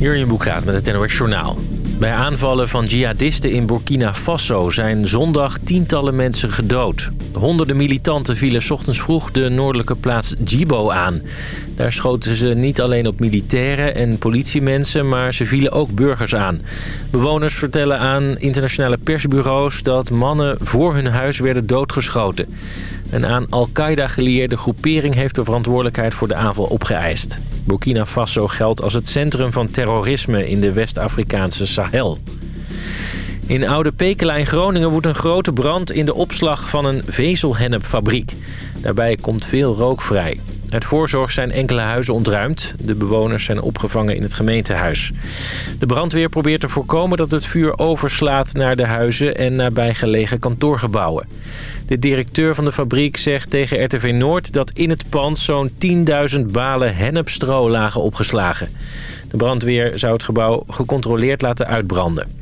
Jurjen Boekraat met het NOS Journaal. Bij aanvallen van jihadisten in Burkina Faso zijn zondag tientallen mensen gedood. Honderden militanten vielen ochtends vroeg de noordelijke plaats Djibo aan. Daar schoten ze niet alleen op militairen en politiemensen, maar ze vielen ook burgers aan. Bewoners vertellen aan internationale persbureaus dat mannen voor hun huis werden doodgeschoten. Een aan Al-Qaeda gelieerde groepering heeft de verantwoordelijkheid voor de aanval opgeëist. Burkina Faso geldt als het centrum van terrorisme in de West-Afrikaanse Sahel. In Oude Pekela in Groningen woedt een grote brand in de opslag van een vezelhennepfabriek. Daarbij komt veel rook vrij. Uit voorzorg zijn enkele huizen ontruimd. De bewoners zijn opgevangen in het gemeentehuis. De brandweer probeert te voorkomen dat het vuur overslaat naar de huizen en nabijgelegen kantoorgebouwen. De directeur van de fabriek zegt tegen RTV Noord dat in het pand zo'n 10.000 balen hennepstro lagen opgeslagen. De brandweer zou het gebouw gecontroleerd laten uitbranden.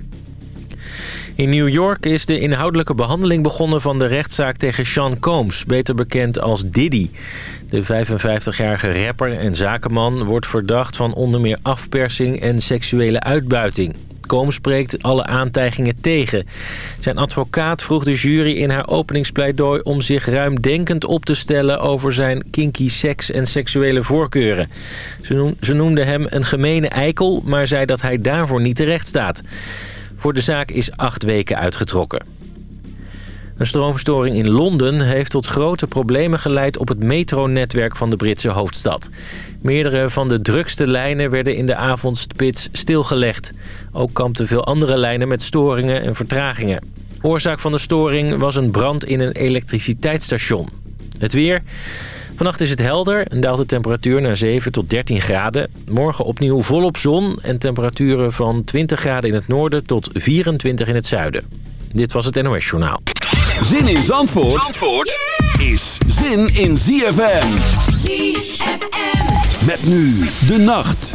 In New York is de inhoudelijke behandeling begonnen van de rechtszaak tegen Sean Combs, beter bekend als Diddy. De 55-jarige rapper en zakenman wordt verdacht van onder meer afpersing en seksuele uitbuiting. Combs spreekt alle aantijgingen tegen. Zijn advocaat vroeg de jury in haar openingspleidooi om zich ruimdenkend op te stellen over zijn kinky seks en seksuele voorkeuren. Ze noemde hem een gemene eikel, maar zei dat hij daarvoor niet terecht staat. Voor de zaak is acht weken uitgetrokken. Een stroomstoring in Londen heeft tot grote problemen geleid op het metronetwerk van de Britse hoofdstad. Meerdere van de drukste lijnen werden in de avondspits stilgelegd. Ook kampten veel andere lijnen met storingen en vertragingen. Oorzaak van de storing was een brand in een elektriciteitsstation. Het weer... Vannacht is het helder en daalt de temperatuur naar 7 tot 13 graden. Morgen opnieuw volop zon en temperaturen van 20 graden in het noorden tot 24 in het zuiden. Dit was het NOS Journaal. Zin in Zandvoort, Zandvoort is zin in ZFM. ZFM. Met nu de nacht.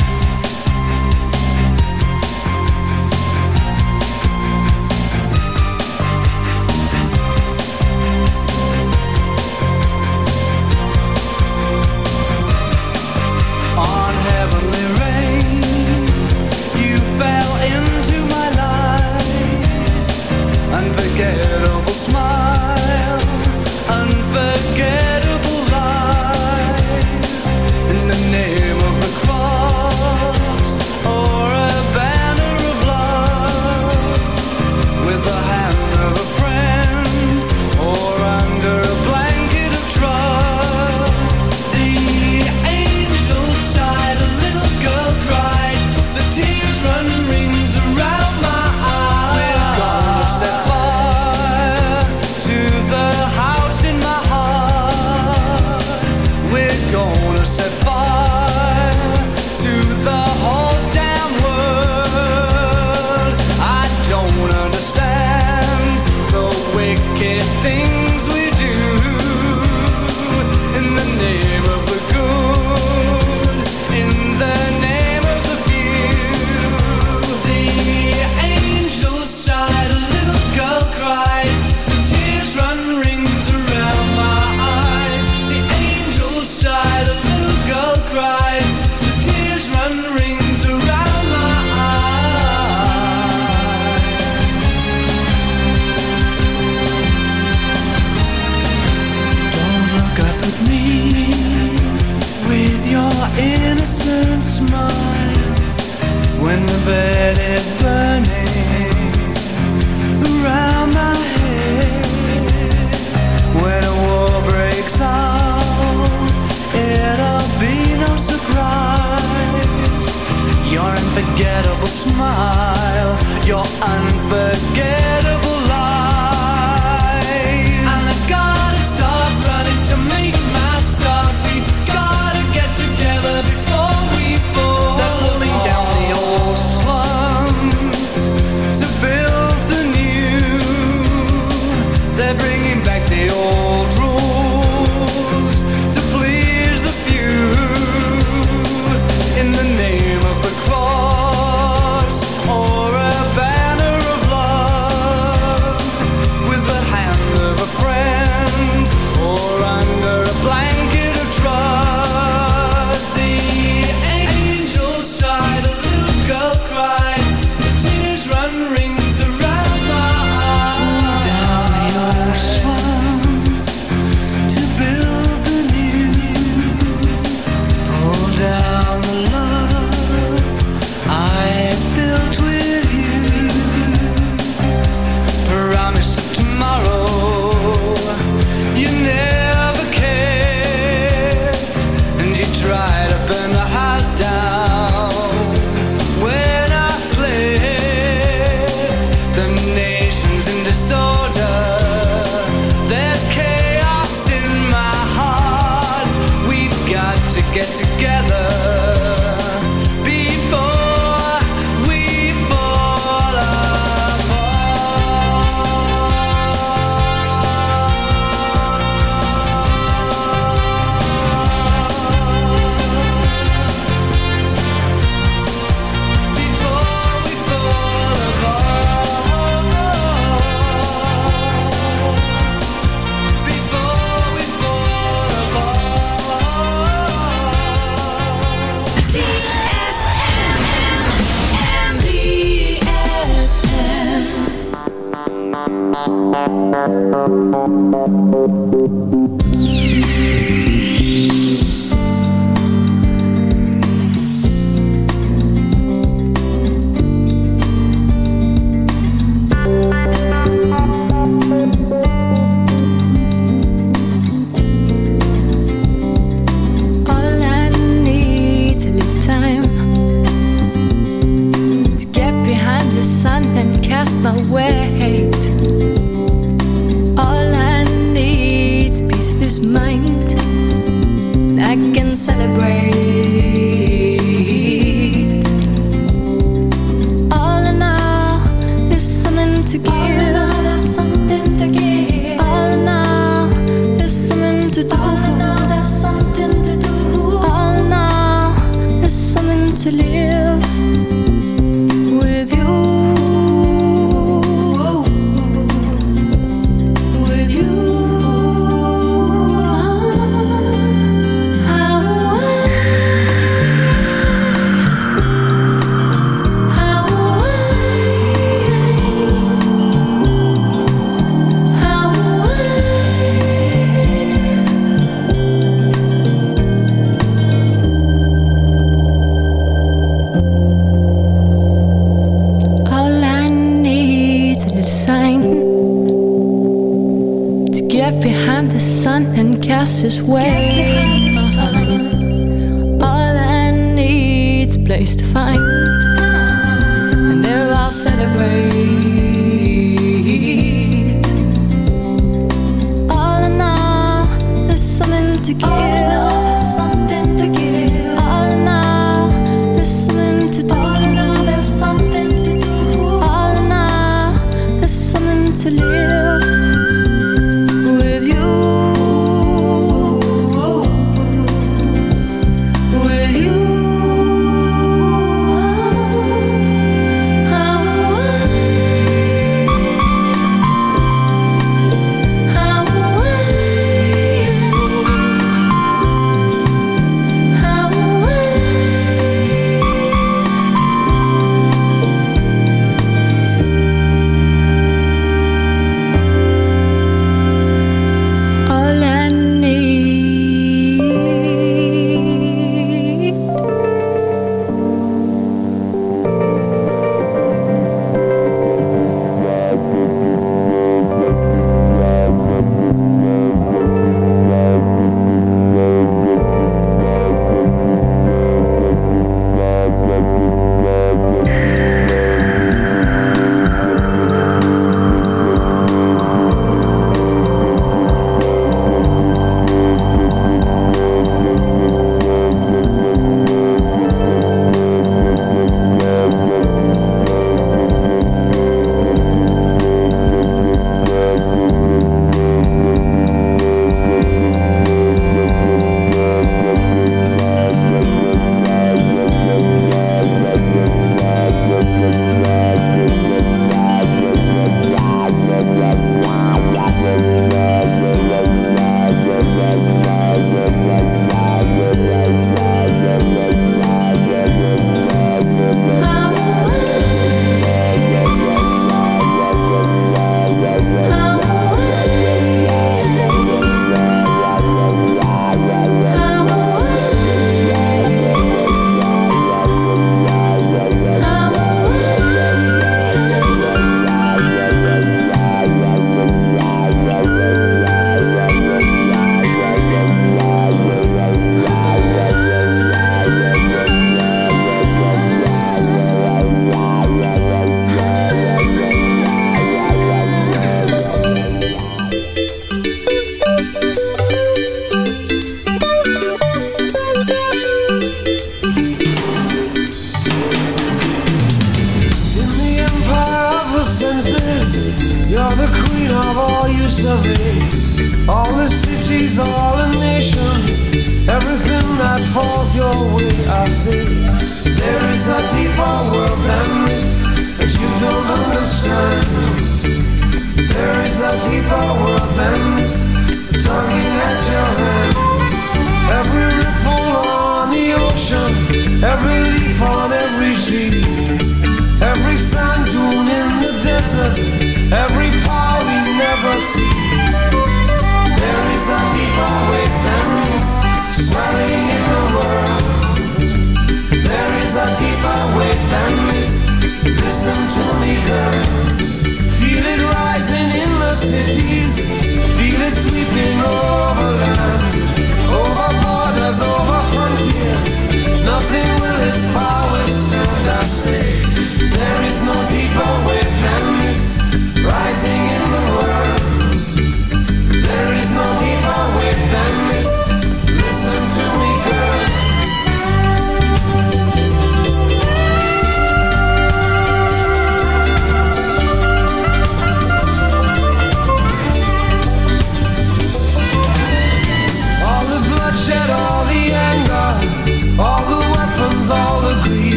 Every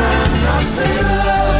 withstand. I say love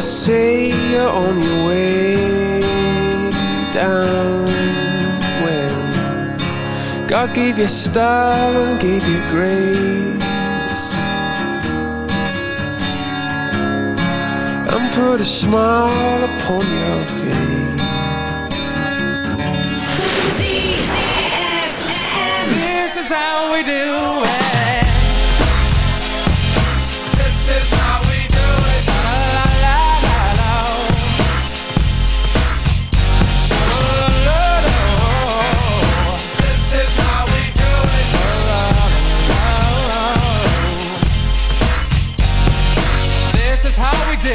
never say you're on your way down when God gave you style and gave you grace and put a smile upon your face. This is how we do it.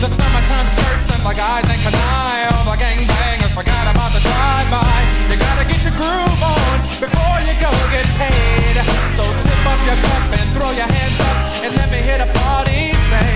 The summertime skirts and the guys ain't canine. All the gangbangers forgot about the drive-by. You gotta get your groove on before you go get paid. So tip up your cup and throw your hands up and let me hit a party. Say,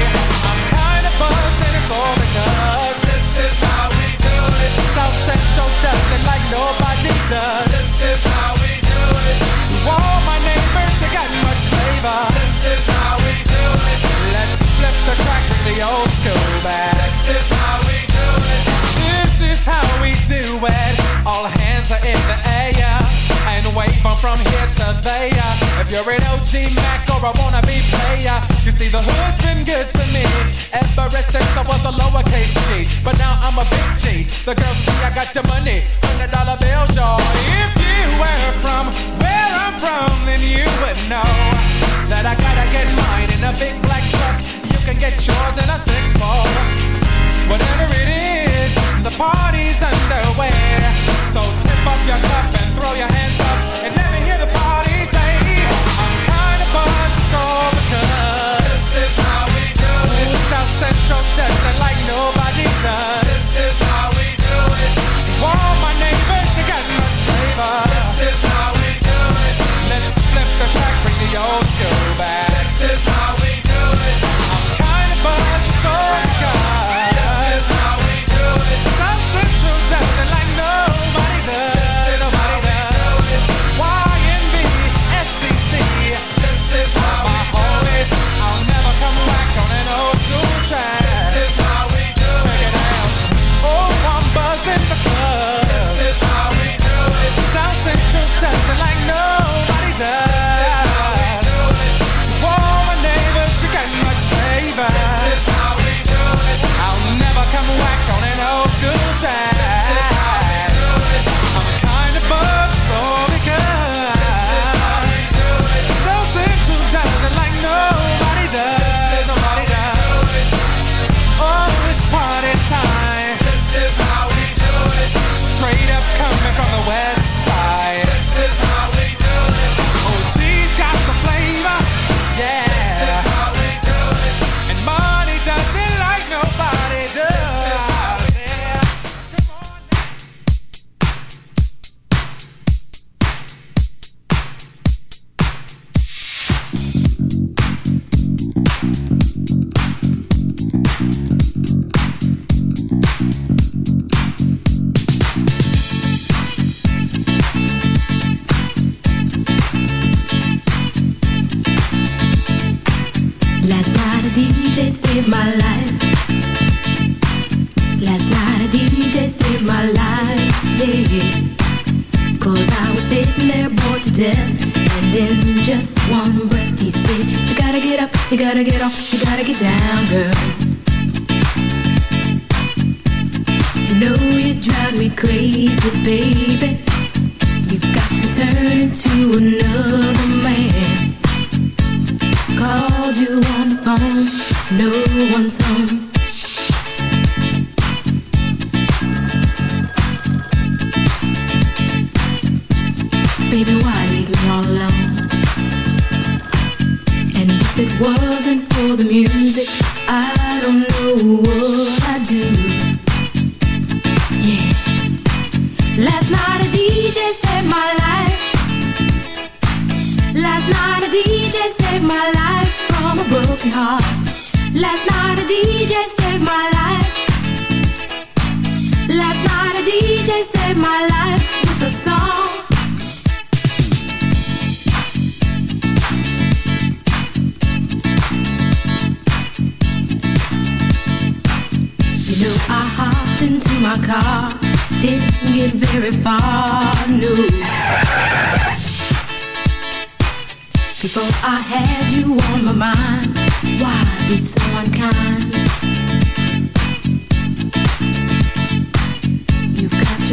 I'm kinda buzzed and it's all because this is how we do it. South Central does it like nobody does. This is how we do it. To all my neighbors, you got much flavor. This is how we do it. Let's flip the crack with the old school back. This is how we do it. This is how we do it. All hands are in the air and wave 'em from here to there. If you're an OG Mac or a wannabe player, you see the hood's been good to me ever since I was a lowercase G. But now I'm a big G. The girls see I got the money, hundred dollar bills, y'all. If were from where I'm from, then you would know that I gotta get mine in a big black truck. You can get yours in a six ball. Whatever it is, the party's underway. So tip up your cup and throw your hands up and let me hear the party say, I'm kinda buzzed, it's all because this is how we do it. South Central does it like nobody does. This is how we do it. To the track, bring the old school back. This is how we do it. I'm kinda buzzed, it's all this is how we do it. Central does it like nobody does. Nobody does. YNB, SCC. This is how my homies. I'll never come back on an old school track. This is how we do it. Check it out. Oh, I'm the club. This is how we do it. It like Straight up coming from the west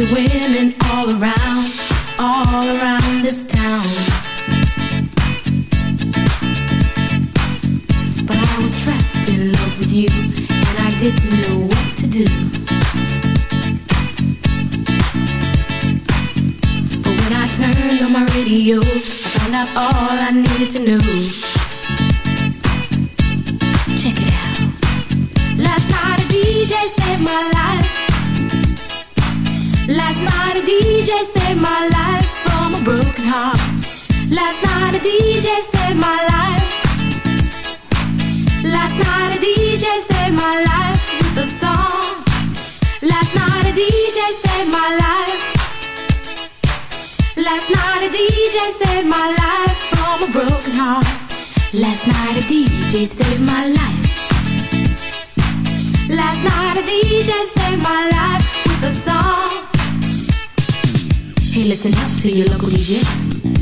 Your women all around, DJ saved my life. Last night a DJ saved my life with a song. Last night a DJ saved my life. Last night a DJ saved my life from a broken heart. Last night a DJ saved my life. Last night a DJ saved my life with a song. Hey, listen up to your local DJ.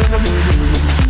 Thank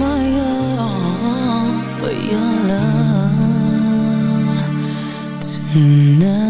my all for your love tonight.